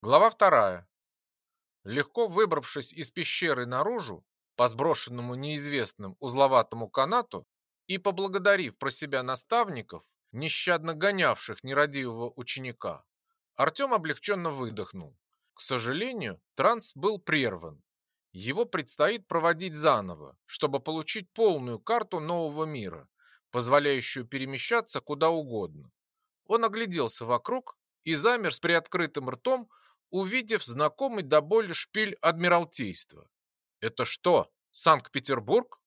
Глава вторая. Легко выбравшись из пещеры наружу, по сброшенному неизвестным узловатому канату и поблагодарив про себя наставников, нещадно гонявших нерадивого ученика, Артем облегченно выдохнул. К сожалению, транс был прерван. Его предстоит проводить заново, чтобы получить полную карту нового мира, позволяющую перемещаться куда угодно. Он огляделся вокруг и замер с приоткрытым ртом, увидев знакомый до боли шпиль Адмиралтейства. Это что, Санкт-Петербург?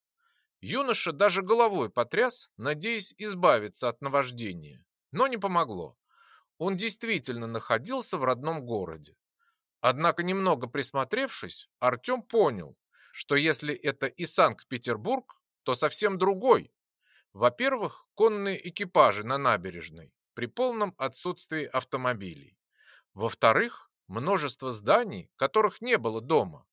Юноша даже головой потряс, надеясь избавиться от наваждения, но не помогло. Он действительно находился в родном городе. Однако, немного присмотревшись, Артем понял, что если это и Санкт-Петербург, то совсем другой. Во-первых, конные экипажи на набережной при полном отсутствии автомобилей. Во-вторых, множество зданий, которых не было дома.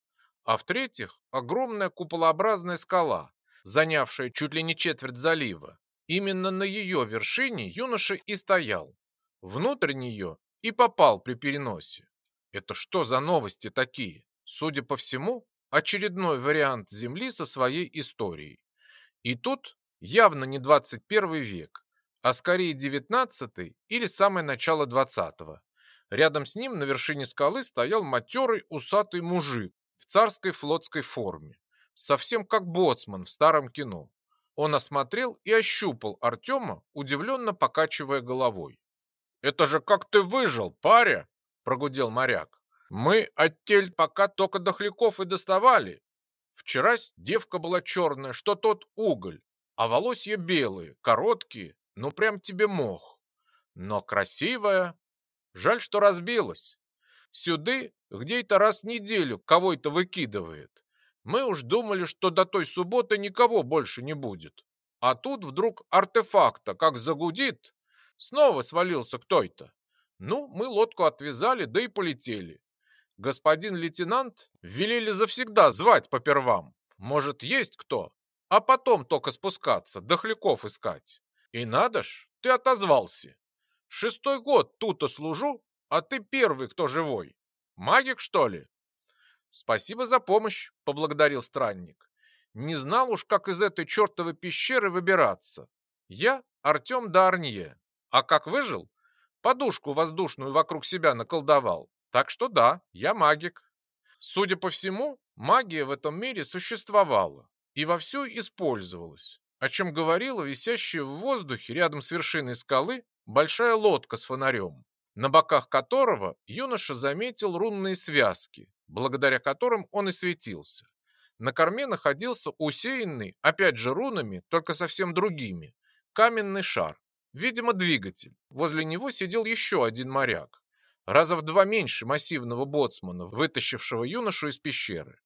А в-третьих, огромная куполообразная скала, занявшая чуть ли не четверть залива. Именно на ее вершине юноша и стоял. Внутрь нее и попал при переносе. Это что за новости такие? Судя по всему, очередной вариант Земли со своей историей. И тут явно не 21 век, а скорее 19 или самое начало 20-го. Рядом с ним на вершине скалы стоял матерый усатый мужик в царской флотской форме, совсем как боцман в старом кино. Он осмотрел и ощупал Артема, удивленно покачивая головой. «Это же как ты выжил, паря!» – прогудел моряк. «Мы оттель пока только дохляков и доставали. Вчерась девка была черная, что тот уголь, а волосья белые, короткие, ну прям тебе мох. Но красивая, Жаль, что разбилась. Сюды где-то раз в неделю кого-то выкидывает. Мы уж думали, что до той субботы никого больше не будет. А тут вдруг артефакта как загудит, снова свалился кто-то. Ну, мы лодку отвязали, да и полетели. Господин лейтенант велели завсегда звать по первам. Может, есть кто? А потом только спускаться, дохляков искать. И надо ж, ты отозвался. Шестой год тут-то служу, а ты первый, кто живой. Магик, что ли? Спасибо за помощь, поблагодарил странник. Не знал уж, как из этой чертовой пещеры выбираться. Я Артем Дарнье. А как выжил? Подушку воздушную вокруг себя наколдовал. Так что да, я магик. Судя по всему, магия в этом мире существовала и вовсю использовалась, о чем говорила висящая в воздухе рядом с вершиной скалы большая лодка с фонарем, на боках которого юноша заметил рунные связки, благодаря которым он и светился. На корме находился усеянный, опять же рунами, только совсем другими, каменный шар, видимо двигатель. Возле него сидел еще один моряк, раза в два меньше массивного боцмана, вытащившего юношу из пещеры.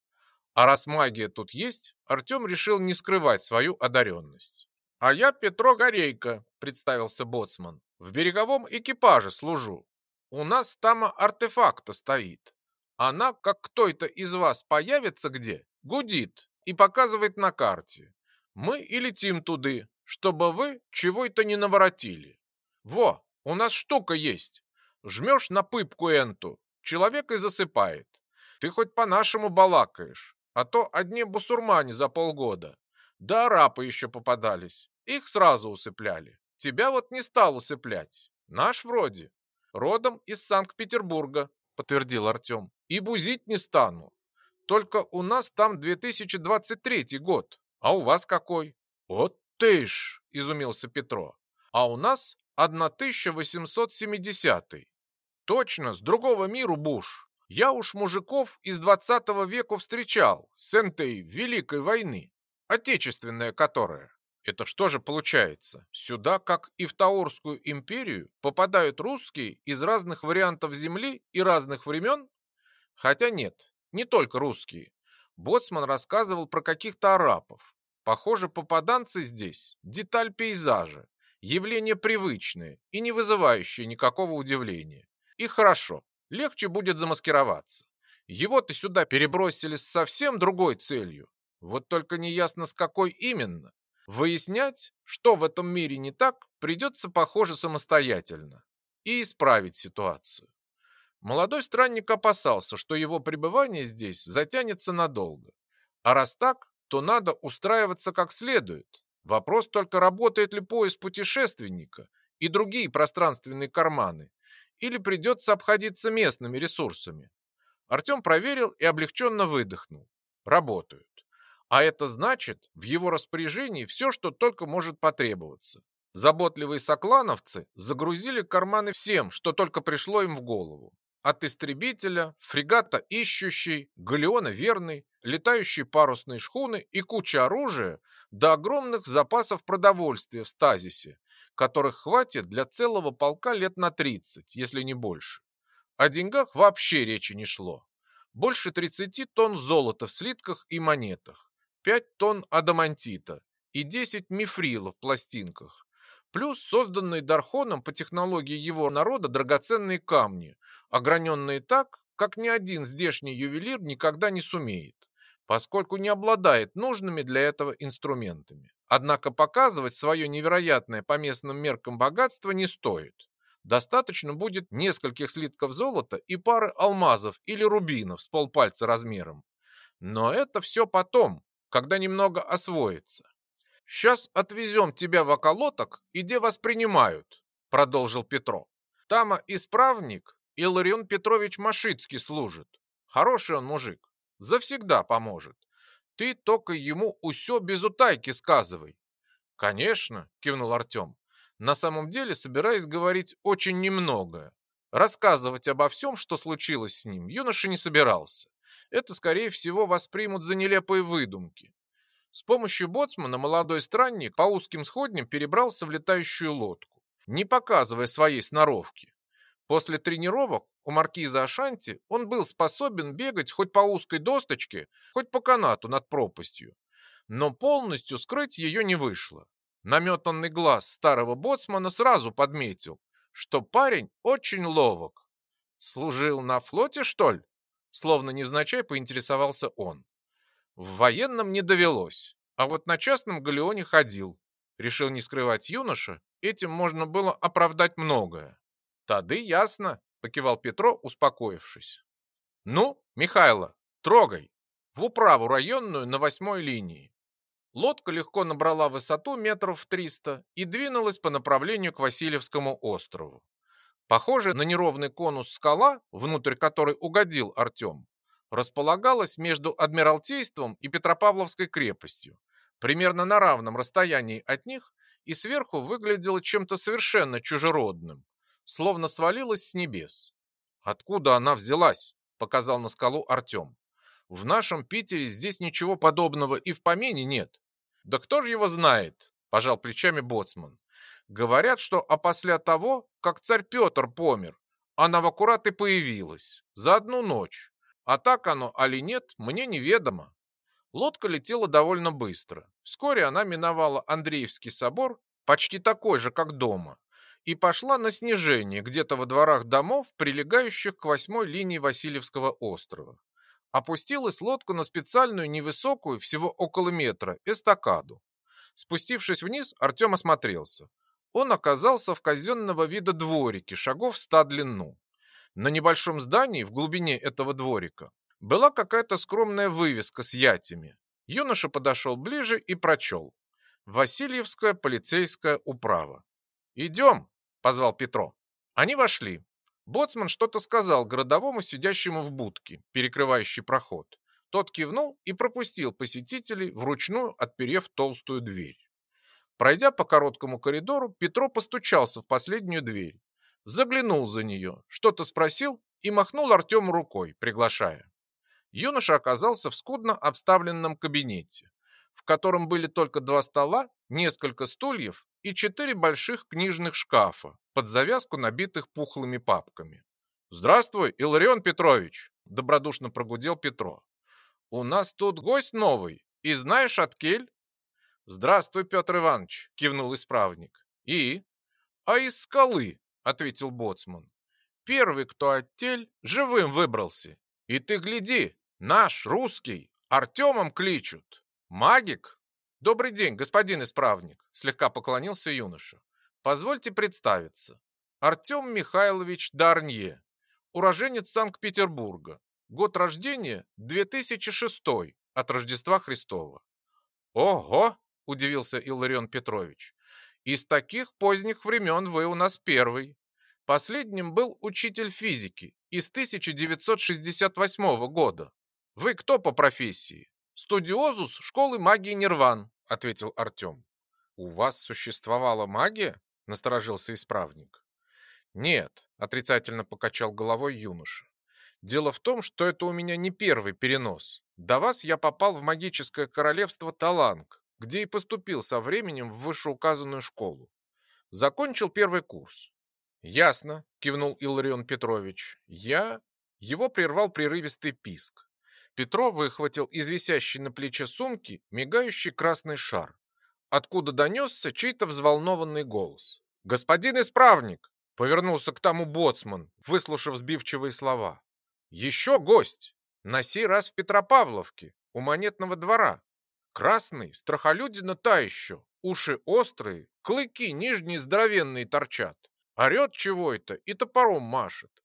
А раз магия тут есть, Артем решил не скрывать свою одаренность. «А я Петро Горейко», — представился боцман. В береговом экипаже служу. У нас там артефакта стоит. Она, как кто-то из вас появится где, гудит и показывает на карте. Мы и летим туды, чтобы вы чего-то не наворотили. Во, у нас штука есть. Жмешь на пыпку энту, человек и засыпает. Ты хоть по-нашему балакаешь, а то одни бусурмане за полгода. Да арапы еще попадались, их сразу усыпляли. Тебя вот не стал усыплять. Наш вроде. Родом из Санкт-Петербурга, подтвердил Артем. И бузить не стану. Только у нас там 2023 год. А у вас какой? Вот ты ж, изумился Петро. А у нас 1870. Точно, с другого миру буш. Я уж мужиков из 20 века встречал с этой Великой войны, отечественная которая. Это что же получается? Сюда, как и в Таурскую империю, попадают русские из разных вариантов земли и разных времен? Хотя нет, не только русские. Боцман рассказывал про каких-то арапов. Похоже, попаданцы здесь – деталь пейзажа, явление привычное и не вызывающее никакого удивления. И хорошо, легче будет замаскироваться. Его-то сюда перебросили с совсем другой целью. Вот только неясно с какой именно. Выяснять, что в этом мире не так, придется, похоже, самостоятельно и исправить ситуацию. Молодой странник опасался, что его пребывание здесь затянется надолго. А раз так, то надо устраиваться как следует. Вопрос только, работает ли поезд путешественника и другие пространственные карманы, или придется обходиться местными ресурсами. Артем проверил и облегченно выдохнул. Работают. А это значит, в его распоряжении все, что только может потребоваться. Заботливые соклановцы загрузили карманы всем, что только пришло им в голову. От истребителя, фрегата ищущий, галеона верный, летающей парусной шхуны и куча оружия до огромных запасов продовольствия в стазисе, которых хватит для целого полка лет на 30, если не больше. О деньгах вообще речи не шло. Больше 30 тонн золота в слитках и монетах, 5 тонн адамантита и 10 мифрилов в пластинках, плюс созданные Дархоном по технологии его народа драгоценные камни, ограненные так, как ни один здешний ювелир никогда не сумеет, поскольку не обладает нужными для этого инструментами. Однако показывать свое невероятное по местным меркам богатство не стоит. Достаточно будет нескольких слитков золота и пары алмазов или рубинов с полпальца размером. Но это все потом, когда немного освоится. «Сейчас отвезем тебя в околоток, где вас принимают», — продолжил Петро. «Тама исправник Иларион Петрович Машицкий служит. Хороший он мужик, завсегда поможет. Ты только ему усё без утайки сказывай. Конечно, кивнул Артем. На самом деле, собираясь говорить очень немного. Рассказывать обо всем, что случилось с ним, юноша не собирался. Это, скорее всего, воспримут за нелепые выдумки. С помощью боцмана молодой странник по узким сходням перебрался в летающую лодку, не показывая своей сноровки. После тренировок у маркиза Ашанти он был способен бегать хоть по узкой досточке, хоть по канату над пропастью. Но полностью скрыть ее не вышло. Наметанный глаз старого боцмана сразу подметил, что парень очень ловок. «Служил на флоте, что ли?» Словно невзначай поинтересовался он. В военном не довелось, а вот на частном галеоне ходил. Решил не скрывать юноша, этим можно было оправдать многое. «Тады ясно», — покивал Петро, успокоившись. «Ну, Михайло, трогай. В управу районную на восьмой линии». Лодка легко набрала высоту метров триста и двинулась по направлению к Васильевскому острову. Похоже на неровный конус скала, внутрь которой угодил Артем, располагалась между Адмиралтейством и Петропавловской крепостью, примерно на равном расстоянии от них и сверху выглядела чем-то совершенно чужеродным, словно свалилась с небес. «Откуда она взялась?» – показал на скалу Артем. «В нашем Питере здесь ничего подобного и в помине нет». «Да кто же его знает?» – пожал плечами Боцман. «Говорят, что опосля того, как царь Петр помер, она в аккурат и появилась. За одну ночь. А так оно али нет, мне неведомо». Лодка летела довольно быстро. Вскоре она миновала Андреевский собор, почти такой же, как дома, и пошла на снижение где-то во дворах домов, прилегающих к восьмой линии Васильевского острова. Опустилась лодка на специальную невысокую, всего около метра, эстакаду. Спустившись вниз, Артем осмотрелся. Он оказался в казенного вида дворике, шагов ста длину. На небольшом здании в глубине этого дворика была какая-то скромная вывеска с ятями. Юноша подошел ближе и прочел. Васильевская полицейская управа. «Идем!» позвал Петро. Они вошли. Боцман что-то сказал городовому, сидящему в будке, перекрывающей проход. Тот кивнул и пропустил посетителей, вручную отперев толстую дверь. Пройдя по короткому коридору, Петро постучался в последнюю дверь. Заглянул за нее, что-то спросил и махнул Артему рукой, приглашая. Юноша оказался в скудно обставленном кабинете, в котором были только два стола, несколько стульев и четыре больших книжных шкафа, под завязку набитых пухлыми папками. «Здравствуй, Иларион Петрович!» – добродушно прогудел Петро. «У нас тут гость новый, и знаешь, Откель?» «Здравствуй, Петр Иванович!» – кивнул исправник. «И?» «А из скалы!» – ответил боцман. «Первый, кто оттель, живым выбрался. И ты гляди, наш, русский, Артемом кличут. Магик?» «Добрый день, господин исправник», — слегка поклонился юноша. «Позвольте представиться. Артем Михайлович Дарнье. уроженец Санкт-Петербурга. Год рождения 2006 от Рождества Христова. Ого, удивился Илларион Петрович. Из таких поздних времен вы у нас первый. Последним был учитель физики из 1968 года. Вы кто по профессии? Студиозус школы магии Нирван, ответил Артем. У вас существовала магия? Насторожился исправник. Нет, отрицательно покачал головой юноша. Дело в том, что это у меня не первый перенос. До вас я попал в магическое королевство Таланг, где и поступил со временем в вышеуказанную школу. Закончил первый курс. «Ясно», — кивнул Илларион Петрович. «Я...» Его прервал прерывистый писк. Петро выхватил из висящей на плече сумки мигающий красный шар, откуда донесся чей-то взволнованный голос. «Господин исправник!» — повернулся к тому боцман, выслушав сбивчивые слова. «Еще гость! На сей раз в Петропавловке, у монетного двора. Красный, страхолюдина та еще, уши острые, клыки нижние здоровенные торчат. Орет чего это и топором машет.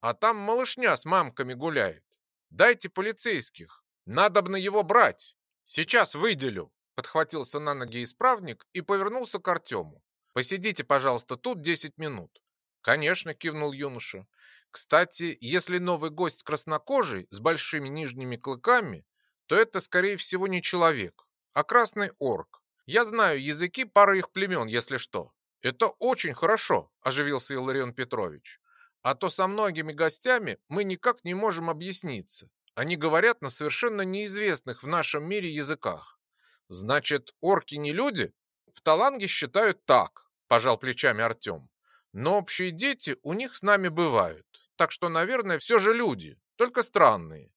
А там малышня с мамками гуляет. Дайте полицейских. Надобно его брать. Сейчас выделю. Подхватился на ноги исправник и повернулся к Артему. Посидите, пожалуйста, тут 10 минут. Конечно, кивнул юноша. Кстати, если новый гость краснокожий с большими нижними клыками, то это, скорее всего, не человек, а красный орк. Я знаю языки пары их племен, если что. «Это очень хорошо», – оживился Иларион Петрович. «А то со многими гостями мы никак не можем объясниться. Они говорят на совершенно неизвестных в нашем мире языках. Значит, орки не люди? В Таланге считают так», – пожал плечами Артем. «Но общие дети у них с нами бывают. Так что, наверное, все же люди, только странные.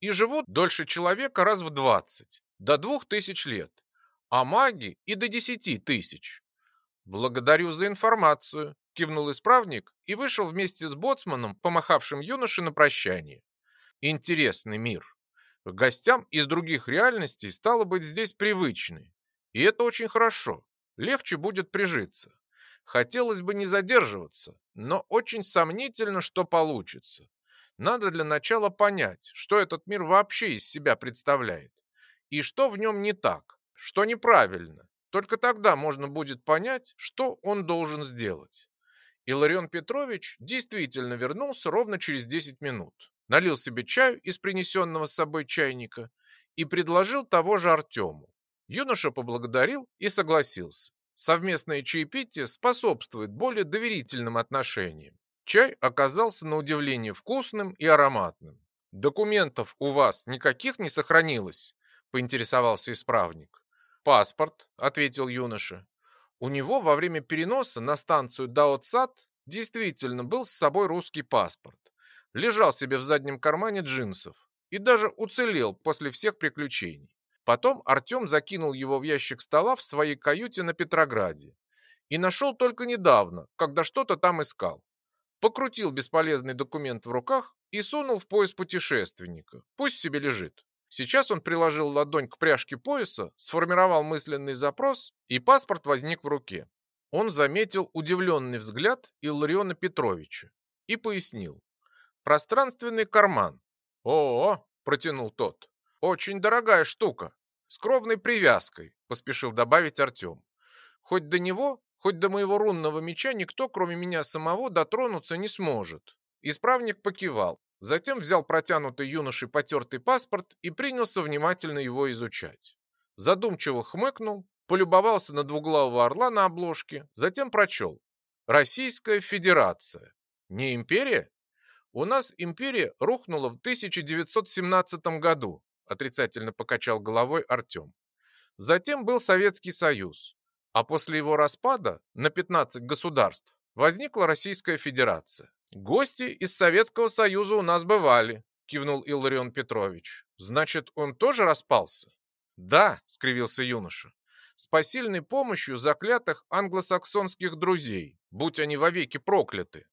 И живут дольше человека раз в двадцать, до двух тысяч лет. А маги и до десяти тысяч. «Благодарю за информацию», – кивнул исправник и вышел вместе с боцманом, помахавшим юноше на прощание. Интересный мир. Гостям из других реальностей стало быть здесь привычной. И это очень хорошо. Легче будет прижиться. Хотелось бы не задерживаться, но очень сомнительно, что получится. Надо для начала понять, что этот мир вообще из себя представляет. И что в нем не так, что неправильно, только тогда можно будет понять, что он должен сделать. Иларион Петрович действительно вернулся ровно через 10 минут. Налил себе чаю из принесенного с собой чайника и предложил того же Артему. Юноша поблагодарил и согласился. Совместное чаепитие способствует более доверительным отношениям. Чай оказался на удивление вкусным и ароматным. «Документов у вас никаких не сохранилось?» – поинтересовался исправник. «Паспорт», — ответил юноша. У него во время переноса на станцию Даоцат действительно был с собой русский паспорт. Лежал себе в заднем кармане джинсов и даже уцелел после всех приключений. Потом Артем закинул его в ящик стола в своей каюте на Петрограде и нашел только недавно, когда что-то там искал. Покрутил бесполезный документ в руках и сунул в пояс путешественника. Пусть себе лежит. Сейчас он приложил ладонь к пряжке пояса, сформировал мысленный запрос, и паспорт возник в руке. Он заметил удивленный взгляд Иллариона Петровича и пояснил. «Пространственный карман». «О-о!» – протянул тот. «Очень дорогая штука. С кровной привязкой», – поспешил добавить Артем. «Хоть до него, хоть до моего рунного меча никто, кроме меня самого, дотронуться не сможет». Исправник покивал, Затем взял протянутый юношей потертый паспорт и принялся внимательно его изучать. Задумчиво хмыкнул, полюбовался на двуглавого орла на обложке, затем прочел. Российская Федерация. Не империя? У нас империя рухнула в 1917 году, отрицательно покачал головой Артем. Затем был Советский Союз, а после его распада на 15 государств возникла Российская Федерация. «Гости из Советского Союза у нас бывали», – кивнул Илларион Петрович. «Значит, он тоже распался?» «Да», – скривился юноша, – «с помощью заклятых англосаксонских друзей, будь они вовеки прокляты».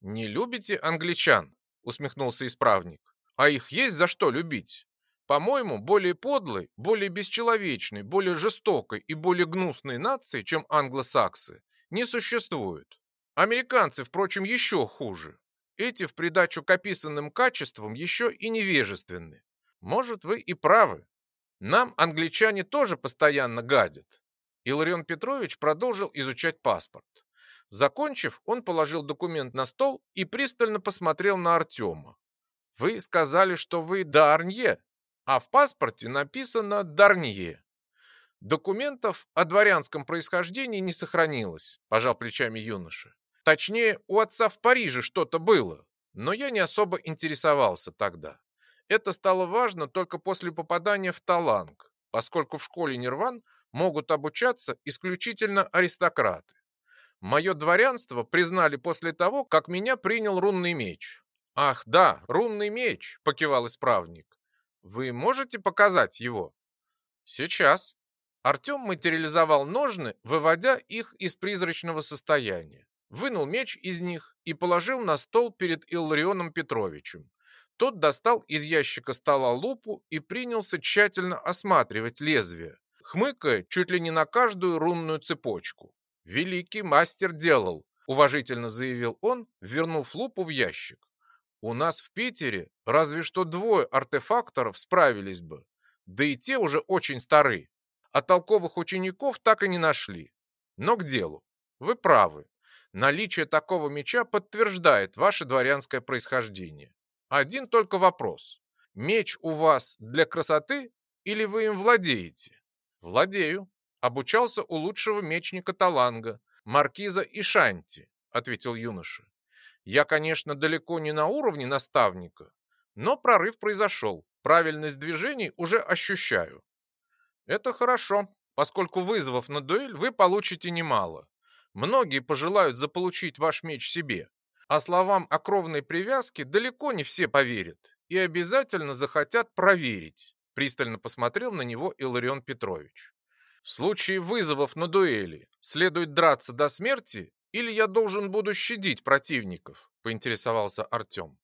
«Не любите англичан?» – усмехнулся исправник. «А их есть за что любить? По-моему, более подлой, более бесчеловечной, более жестокой и более гнусной нации, чем англосаксы, не существует. Американцы, впрочем, еще хуже. эти в придачу к описанным качествам еще и невежественны. Может, вы и правы. Нам англичане тоже постоянно гадят. Иларион Петрович продолжил изучать паспорт. Закончив, он положил документ на стол и пристально посмотрел на Артема. «Вы сказали, что вы Дарнье, а в паспорте написано Дарнье. Документов о дворянском происхождении не сохранилось, пожал плечами юноша. Точнее, у отца в Париже что-то было, но я не особо интересовался тогда. Это стало важно только после попадания в Таланг, поскольку в школе Нирван могут обучаться исключительно аристократы. Мое дворянство признали после того, как меня принял рунный меч. Ах, да, рунный меч, покивал исправник. Вы можете показать его? Сейчас. Артем материализовал ножны, выводя их из призрачного состояния. Вынул меч из них и положил на стол перед Илларионом Петровичем. Тот достал из ящика стола лупу и принялся тщательно осматривать лезвие, хмыкая чуть ли не на каждую рунную цепочку. «Великий мастер делал», — уважительно заявил он, вернув лупу в ящик. «У нас в Питере разве что двое артефакторов справились бы, да и те уже очень стары, а толковых учеников так и не нашли. Но к делу. Вы правы. Наличие такого меча подтверждает ваше дворянское происхождение. Один только вопрос. Меч у вас для красоты или вы им владеете? Владею. Обучался у лучшего мечника Таланга, маркиза Ишанти, ответил юноша. Я, конечно, далеко не на уровне наставника, но прорыв произошел. Правильность движений уже ощущаю. Это хорошо, поскольку вызовов на дуэль вы получите немало. Многие пожелают заполучить ваш меч себе, а словам о кровной привязке далеко не все поверят и обязательно захотят проверить. Пристально посмотрел на него Иларион Петрович. В случае вызовов на дуэли следует драться до смерти или я должен буду щадить противников? Поинтересовался Артем.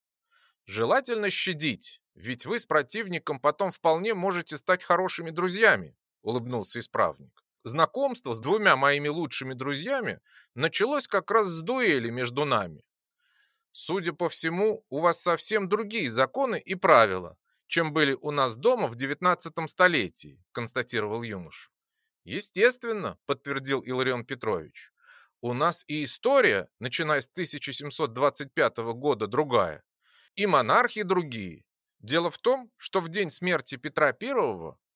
Желательно щадить, ведь вы с противником потом вполне можете стать хорошими друзьями, улыбнулся исправник. Знакомство с двумя моими лучшими друзьями началось как раз с дуэли между нами. Судя по всему, у вас совсем другие законы и правила, чем были у нас дома в девятнадцатом столетии, констатировал юноша. Естественно, подтвердил Иларион Петрович. У нас и история, начиная с 1725 года, другая, и монархи другие. Дело в том, что в день смерти Петра I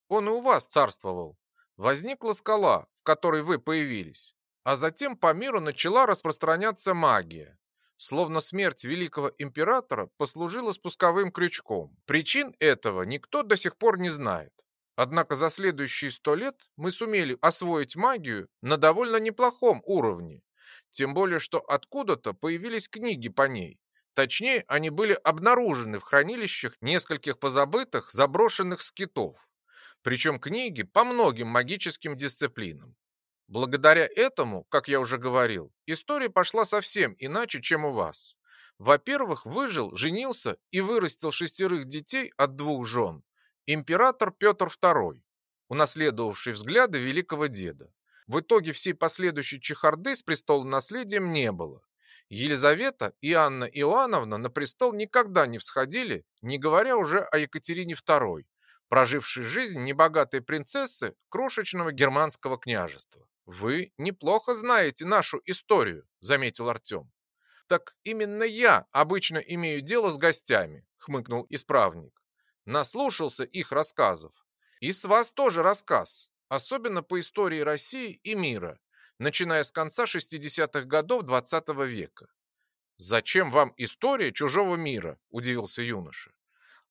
он и у вас царствовал. Возникла скала, в которой вы появились, а затем по миру начала распространяться магия. Словно смерть великого императора послужила спусковым крючком. Причин этого никто до сих пор не знает. Однако за следующие сто лет мы сумели освоить магию на довольно неплохом уровне. Тем более, что откуда-то появились книги по ней. Точнее, они были обнаружены в хранилищах нескольких позабытых заброшенных скитов. Причем книги по многим магическим дисциплинам. Благодаря этому, как я уже говорил, история пошла совсем иначе, чем у вас. Во-первых, выжил, женился и вырастил шестерых детей от двух жен император Петр II, унаследовавший взгляды великого деда. В итоге всей последующей чехарды с престола наследием не было. Елизавета и Анна Иоанновна на престол никогда не всходили, не говоря уже о Екатерине II, прожившей жизнь небогатой принцессы крошечного германского княжества. «Вы неплохо знаете нашу историю», — заметил Артем. «Так именно я обычно имею дело с гостями», — хмыкнул исправник наслушался их рассказов. И с вас тоже рассказ, особенно по истории России и мира, начиная с конца 60-х годов 20 -го века. «Зачем вам история чужого мира?» – удивился юноша.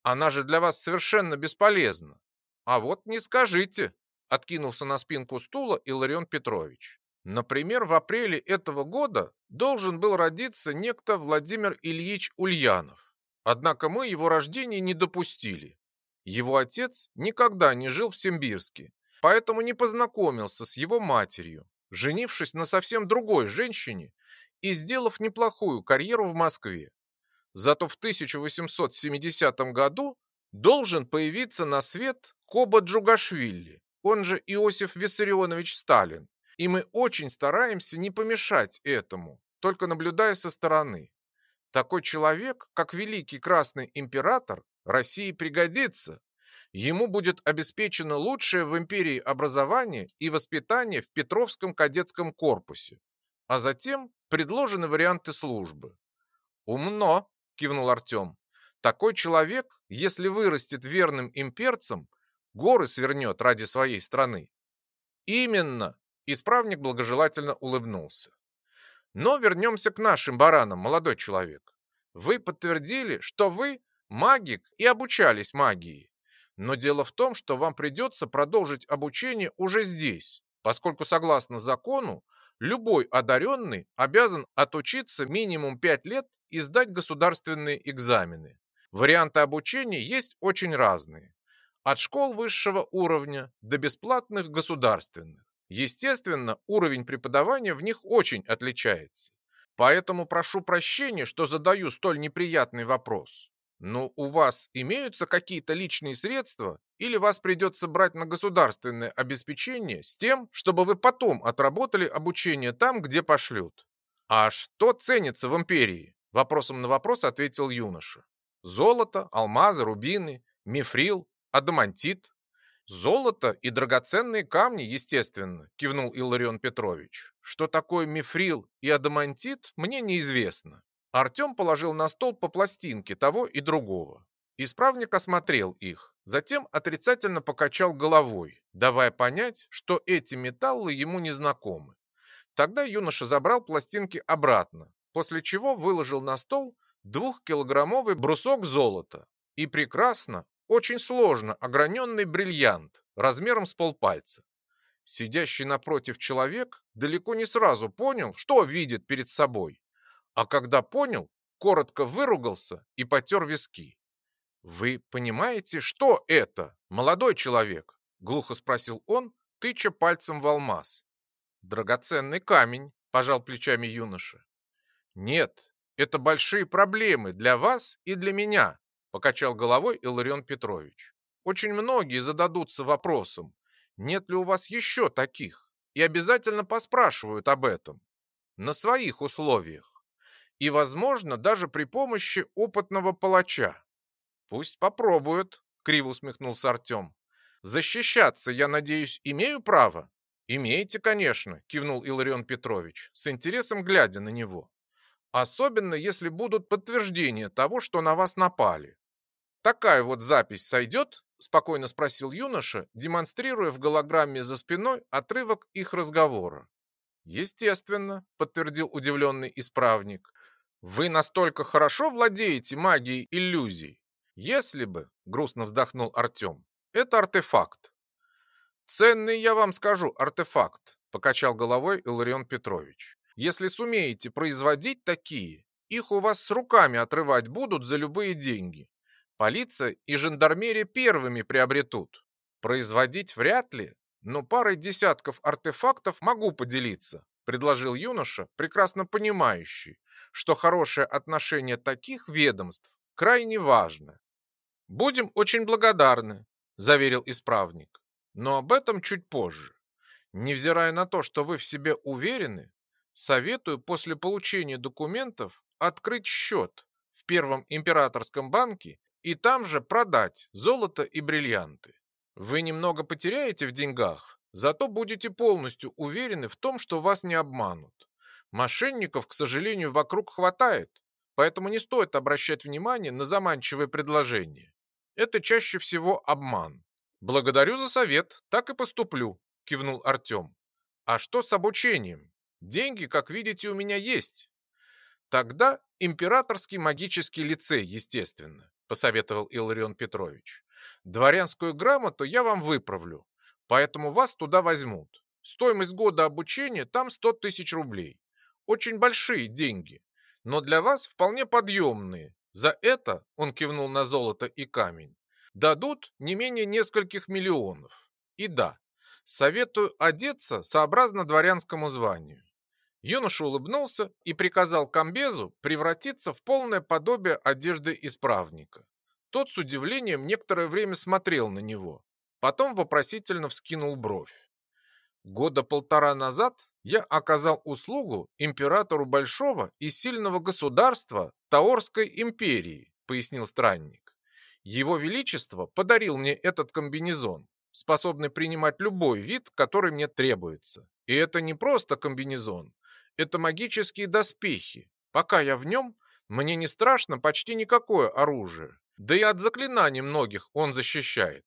«Она же для вас совершенно бесполезна». «А вот не скажите», – откинулся на спинку стула Иларион Петрович. Например, в апреле этого года должен был родиться некто Владимир Ильич Ульянов. Однако мы его рождения не допустили. Его отец никогда не жил в Симбирске, поэтому не познакомился с его матерью, женившись на совсем другой женщине и сделав неплохую карьеру в Москве. Зато в 1870 году должен появиться на свет Коба Джугашвили, он же Иосиф Виссарионович Сталин, и мы очень стараемся не помешать этому, только наблюдая со стороны. Такой человек, как великий красный император, России пригодится. Ему будет обеспечено лучшее в империи образование и воспитание в Петровском кадетском корпусе, а затем предложены варианты службы. «Умно», – кивнул Артем. «Такой человек, если вырастет верным имперцем, горы свернет ради своей страны». «Именно», – исправник благожелательно улыбнулся. «Но вернемся к нашим баранам, молодой человек. Вы подтвердили, что вы магик и обучались магии. Но дело в том, что вам придется продолжить обучение уже здесь, поскольку согласно закону любой одаренный обязан отучиться минимум 5 лет и сдать государственные экзамены. Варианты обучения есть очень разные. От школ высшего уровня до бесплатных государственных. Естественно, уровень преподавания в них очень отличается. Поэтому прошу прощения, что задаю столь неприятный вопрос. Но у вас имеются какие-то личные средства или вас придется брать на государственное обеспечение с тем, чтобы вы потом отработали обучение там, где пошлют? А что ценится в империи? Вопросом на вопрос ответил юноша. Золото, алмазы, рубины, мифрил, адамантит. Золото и драгоценные камни, естественно, кивнул Илларион Петрович. Что такое мифрил и адамантит, мне неизвестно. Артем положил на стол по пластинке того и другого. Исправник осмотрел их, затем отрицательно покачал головой, давая понять, что эти металлы ему не знакомы. Тогда юноша забрал пластинки обратно, после чего выложил на стол двухкилограммовый брусок золота и прекрасно, очень сложно ограненный бриллиант размером с полпальца. Сидящий напротив человек далеко не сразу понял, что видит перед собой а когда понял, коротко выругался и потер виски. «Вы понимаете, что это, молодой человек?» — глухо спросил он, тыча пальцем в алмаз. «Драгоценный камень», — пожал плечами юноша. «Нет, это большие проблемы для вас и для меня», — покачал головой Иларион Петрович. «Очень многие зададутся вопросом, нет ли у вас еще таких, и обязательно поспрашивают об этом. На своих условиях и, возможно, даже при помощи опытного палача. Пусть попробуют, криво усмехнулся Артем. Защищаться, я надеюсь, имею право? Имеете, конечно, кивнул Иларион Петрович, с интересом глядя на него. Особенно, если будут подтверждения того, что на вас напали. Такая вот запись сойдет? Спокойно спросил юноша, демонстрируя в голограмме за спиной отрывок их разговора. Естественно, подтвердил удивленный исправник. Вы настолько хорошо владеете магией иллюзий. Если бы, грустно вздохнул Артем, это артефакт. Ценный, я вам скажу, артефакт, покачал головой Иларион Петрович. Если сумеете производить такие, их у вас с руками отрывать будут за любые деньги. Полиция и жандармерия первыми приобретут. Производить вряд ли, но парой десятков артефактов могу поделиться, предложил юноша, прекрасно понимающий, что хорошее отношение таких ведомств крайне важно. «Будем очень благодарны», – заверил исправник. «Но об этом чуть позже. Невзирая на то, что вы в себе уверены, советую после получения документов открыть счет в Первом императорском банке и там же продать золото и бриллианты. Вы немного потеряете в деньгах, зато будете полностью уверены в том, что вас не обманут. Мошенников, к сожалению, вокруг хватает, поэтому не стоит обращать внимание на заманчивые предложения. Это чаще всего обман. Благодарю за совет, так и поступлю, кивнул Артем. А что с обучением? Деньги, как видите, у меня есть. Тогда императорский магический лицей, естественно, посоветовал Илларион Петрович. Дворянскую грамоту я вам выправлю, поэтому вас туда возьмут. Стоимость года обучения там 100 тысяч рублей очень большие деньги, но для вас вполне подъемные. За это, он кивнул на золото и камень, дадут не менее нескольких миллионов. И да, советую одеться сообразно дворянскому званию. Юноша улыбнулся и приказал комбезу превратиться в полное подобие одежды исправника. Тот с удивлением некоторое время смотрел на него, потом вопросительно вскинул бровь. Года полтора назад я оказал услугу императору большого и сильного государства Таорской империи, пояснил странник. Его Величество подарил мне этот комбинезон, способный принимать любой вид, который мне требуется. И это не просто комбинезон, это магические доспехи. Пока я в нем, мне не страшно почти никакое оружие. Да и от заклинаний многих он защищает.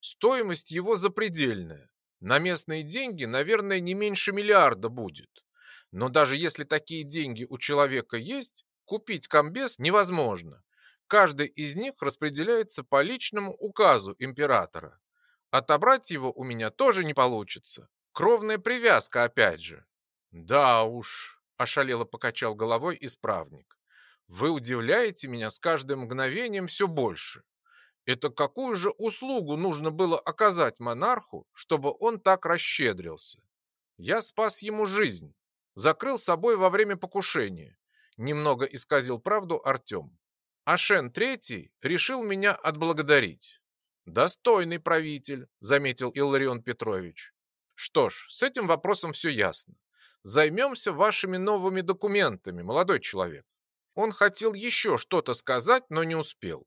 Стоимость его запредельная. На местные деньги, наверное, не меньше миллиарда будет. Но даже если такие деньги у человека есть, купить комбез невозможно. Каждый из них распределяется по личному указу императора. Отобрать его у меня тоже не получится. Кровная привязка опять же. Да уж, ошалело покачал головой исправник. Вы удивляете меня с каждым мгновением все больше. Это какую же услугу нужно было оказать монарху, чтобы он так расщедрился? Я спас ему жизнь, закрыл собой во время покушения. Немного исказил правду Артем. А Шен Третий решил меня отблагодарить. «Достойный правитель», — заметил Илларион Петрович. «Что ж, с этим вопросом все ясно. Займемся вашими новыми документами, молодой человек». Он хотел еще что-то сказать, но не успел.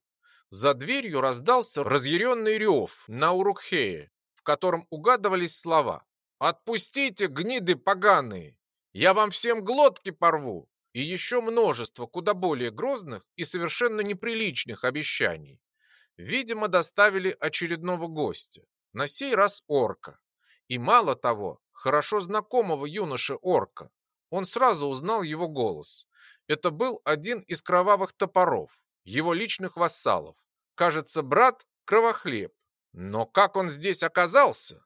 За дверью раздался разъяренный рев на Урукхее, в котором угадывались слова. «Отпустите, гниды поганые! Я вам всем глотки порву!» И еще множество куда более грозных и совершенно неприличных обещаний. Видимо, доставили очередного гостя, на сей раз орка. И мало того, хорошо знакомого юноши-орка. Он сразу узнал его голос. Это был один из кровавых топоров, его личных вассалов. Кажется, брат Кровохлеб. Но как он здесь оказался?